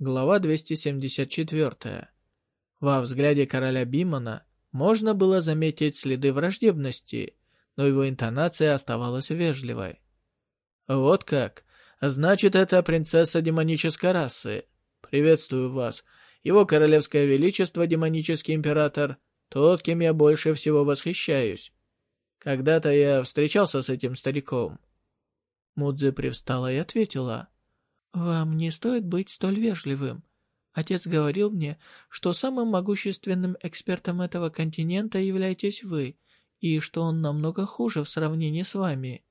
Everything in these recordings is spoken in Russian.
Глава 274. Во взгляде короля Бимана можно было заметить следы враждебности, но его интонация оставалась вежливой. «Вот как? Значит, это принцесса демонической расы. Приветствую вас. Его королевское величество, демонический император, тот, кем я больше всего восхищаюсь. Когда-то я встречался с этим стариком». Мудзи привстала и ответила. «Вам не стоит быть столь вежливым. Отец говорил мне, что самым могущественным экспертом этого континента являетесь вы, и что он намного хуже в сравнении с вами».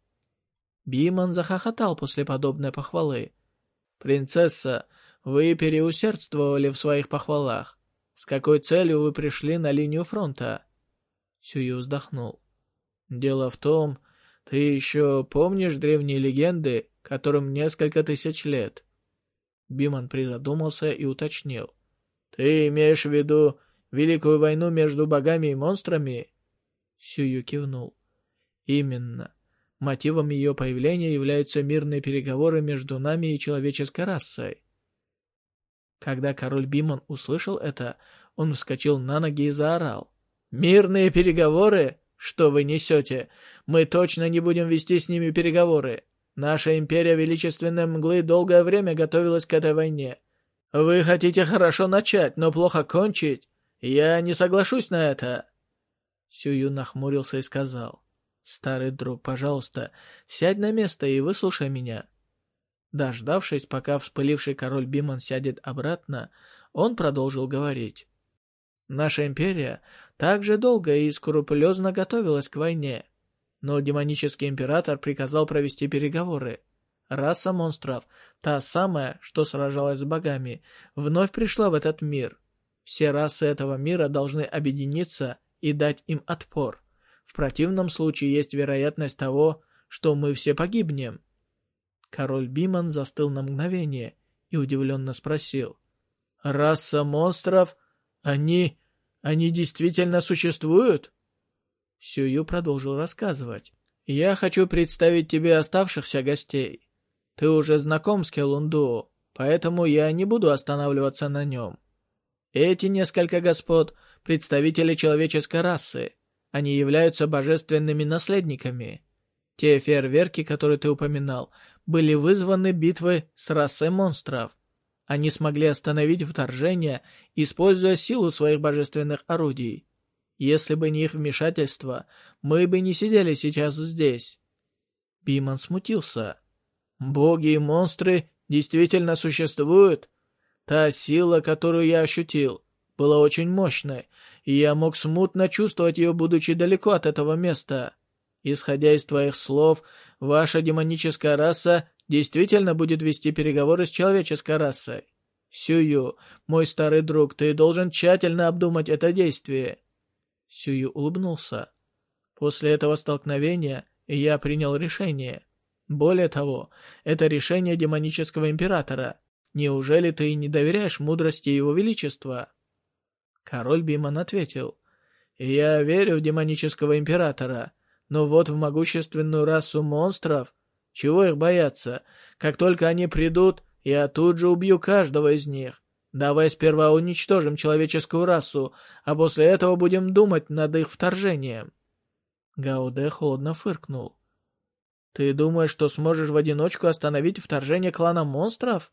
Биман захохотал после подобной похвалы. «Принцесса, вы переусердствовали в своих похвалах. С какой целью вы пришли на линию фронта?» Сюю вздохнул. «Дело в том, ты еще помнишь древние легенды, которым несколько тысяч лет?» Биман призадумался и уточнил. «Ты имеешь в виду Великую войну между богами и монстрами?» Сюю кивнул. «Именно. Мотивом ее появления являются мирные переговоры между нами и человеческой расой». Когда король Биман услышал это, он вскочил на ноги и заорал. «Мирные переговоры? Что вы несете? Мы точно не будем вести с ними переговоры. Наша империя Величественной Мглы долгое время готовилась к этой войне. Вы хотите хорошо начать, но плохо кончить? Я не соглашусь на это. Сюю нахмурился и сказал. «Старый друг, пожалуйста, сядь на место и выслушай меня». Дождавшись, пока вспыливший король Биман сядет обратно, он продолжил говорить. «Наша империя также долго и скрупулезно готовилась к войне. Но демонический император приказал провести переговоры. Раса монстров, та самая, что сражалась с богами, вновь пришла в этот мир. Все расы этого мира должны объединиться и дать им отпор. В противном случае есть вероятность того, что мы все погибнем. Король Биман застыл на мгновение и удивленно спросил. «Раса монстров? Они... они действительно существуют?» Сюю продолжил рассказывать. «Я хочу представить тебе оставшихся гостей. Ты уже знаком с Келунду, поэтому я не буду останавливаться на нем. Эти несколько господ — представители человеческой расы. Они являются божественными наследниками. Те фейерверки, которые ты упоминал, были вызваны битвой с расой монстров. Они смогли остановить вторжение, используя силу своих божественных орудий. Если бы не их вмешательство, мы бы не сидели сейчас здесь. Биман смутился. Боги и монстры действительно существуют? Та сила, которую я ощутил, была очень мощной, и я мог смутно чувствовать ее, будучи далеко от этого места. Исходя из твоих слов, ваша демоническая раса действительно будет вести переговоры с человеческой расой. Сюю, мой старый друг, ты должен тщательно обдумать это действие. Сюю улыбнулся. После этого столкновения я принял решение. Более того, это решение демонического императора. Неужели ты не доверяешь мудрости его величества? Король Биман ответил. Я верю в демонического императора, но вот в могущественную расу монстров... Чего их бояться? Как только они придут, я тут же убью каждого из них. Давай сперва уничтожим человеческую расу, а после этого будем думать над их вторжением. Гауде холодно фыркнул. Ты думаешь, что сможешь в одиночку остановить вторжение клана монстров?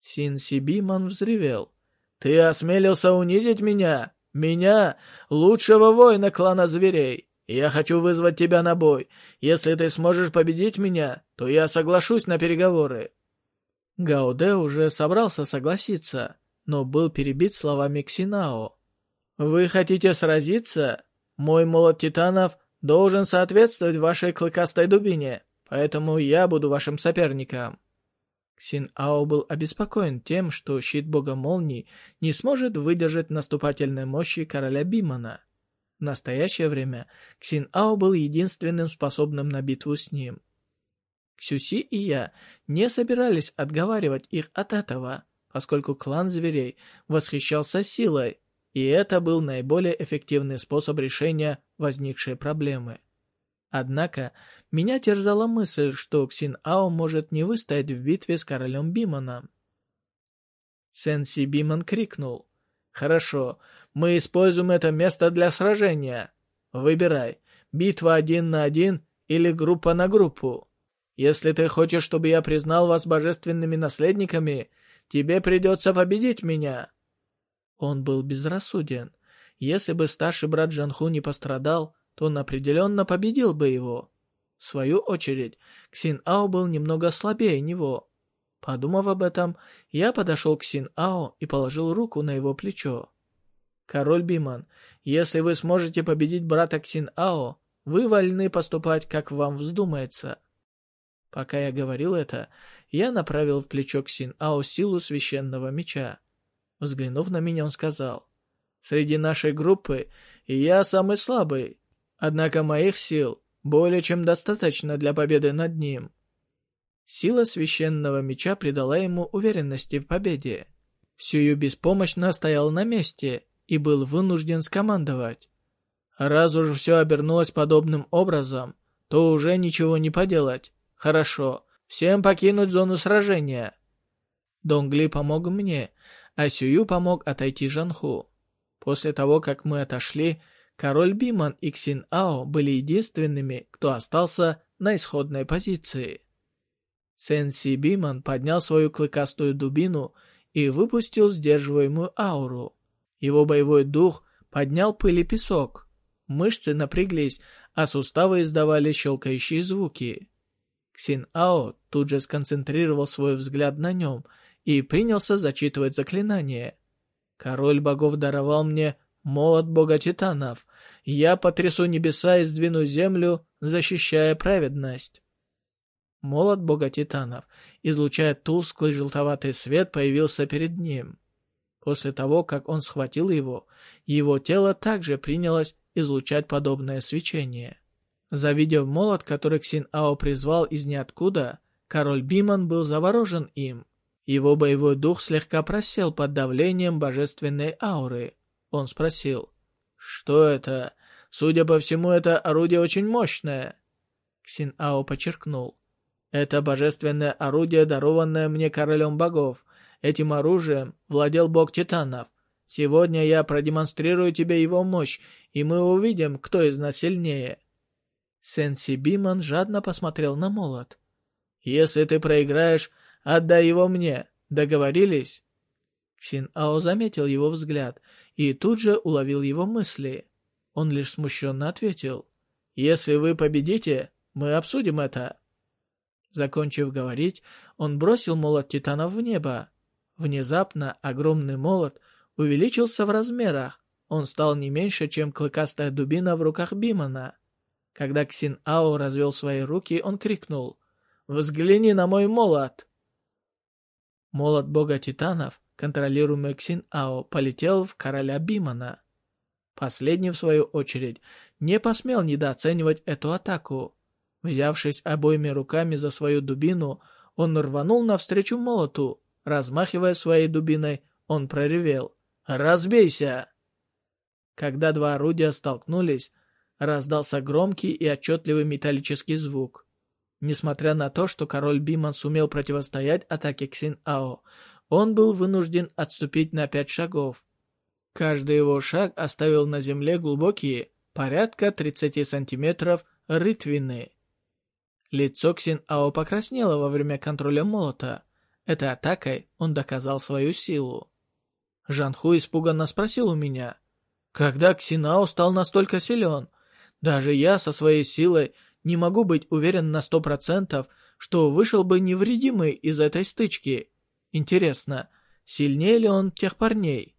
Син Сибиман взревел. Ты осмелился унизить меня? Меня, лучшего воина клана зверей. Я хочу вызвать тебя на бой. Если ты сможешь победить меня, то я соглашусь на переговоры. Гауде уже собрался согласиться, но был перебит словами Ксинао. «Вы хотите сразиться? Мой молот титанов должен соответствовать вашей клыкастой дубине, поэтому я буду вашим соперником». Ксин Ао был обеспокоен тем, что щит бога молний не сможет выдержать наступательной мощи короля Бимана. В настоящее время Ксин Ао был единственным способным на битву с ним. Ксюси и я не собирались отговаривать их от этого, поскольку клан зверей восхищался силой, и это был наиболее эффективный способ решения возникшей проблемы. Однако, меня терзала мысль, что Ксин Ао может не выстоять в битве с королем Биманом. Сенси Биман крикнул. «Хорошо, мы используем это место для сражения. Выбирай, битва один на один или группа на группу. Если ты хочешь, чтобы я признал вас божественными наследниками, тебе придется победить меня». Он был безрассуден. Если бы старший брат Джанху не пострадал, то он определенно победил бы его. В свою очередь, Ксин Ао был немного слабее него. Подумав об этом, я подошел к Син Ао и положил руку на его плечо. «Король Биман, если вы сможете победить брата Ксин Ао, вы вольны поступать, как вам вздумается». Пока я говорил это, я направил в плечо Ксин Ао силу священного меча. Взглянув на меня, он сказал, «Среди нашей группы я самый слабый, однако моих сил более чем достаточно для победы над ним». Сила священного меча придала ему уверенности в победе. Сюю беспомощно стоял на месте и был вынужден скомандовать. Раз уж все обернулось подобным образом, то уже ничего не поделать. Хорошо, всем покинуть зону сражения. Донгли помог мне, а Сюю помог отойти Жанху. После того, как мы отошли, король Биман и Ксин Ао были единственными, кто остался на исходной позиции. Сенси Биман поднял свою клыкастую дубину и выпустил сдерживаемую ауру. Его боевой дух поднял пыль и песок. Мышцы напряглись, а суставы издавали щелкающие звуки. Ксин Ао тут же сконцентрировал свой взгляд на нем и принялся зачитывать заклинание. Король богов даровал мне молот бога титанов. Я потрясу небеса и сдвину землю, защищая праведность. Молот бога титанов, излучая тусклый желтоватый свет, появился перед ним. После того, как он схватил его, его тело также принялось излучать подобное свечение. Завидев молот, который Ксин Ао призвал из ниоткуда, король Биман был заворожен им. Его боевой дух слегка просел под давлением божественной ауры. Он спросил, «Что это? Судя по всему, это орудие очень мощное». Ксин Ао подчеркнул, «Это божественное орудие, дарованное мне королем богов. Этим оружием владел бог титанов. Сегодня я продемонстрирую тебе его мощь, и мы увидим, кто из нас сильнее». Сенси Биман жадно посмотрел на молот. «Если ты проиграешь, Отдай его мне. Договорились?» Ксин Ао заметил его взгляд и тут же уловил его мысли. Он лишь смущенно ответил. «Если вы победите, мы обсудим это». Закончив говорить, он бросил молот титанов в небо. Внезапно огромный молот увеличился в размерах. Он стал не меньше, чем клыкастая дубина в руках Бимана. Когда Ксин Ао развел свои руки, он крикнул «Взгляни на мой молот!» Молот бога титанов, контролируемый Ксин Ао, полетел в короля Бимана. Последний, в свою очередь, не посмел недооценивать эту атаку. Взявшись обоими руками за свою дубину, он рванул навстречу молоту. Размахивая своей дубиной, он проревел «Разбейся!». Когда два орудия столкнулись, раздался громкий и отчетливый металлический звук. Несмотря на то, что король Биман сумел противостоять атаке Ксин-Ао, он был вынужден отступить на пять шагов. Каждый его шаг оставил на земле глубокие, порядка 30 сантиметров, рытвины. Лицо Ксин-Ао покраснело во время контроля молота. Этой атакой он доказал свою силу. Жанху испуганно спросил у меня, когда Ксинао стал настолько силен? Даже я со своей силой не могу быть уверен на сто процентов, что вышел бы невредимый из этой стычки. Интересно, сильнее ли он тех парней?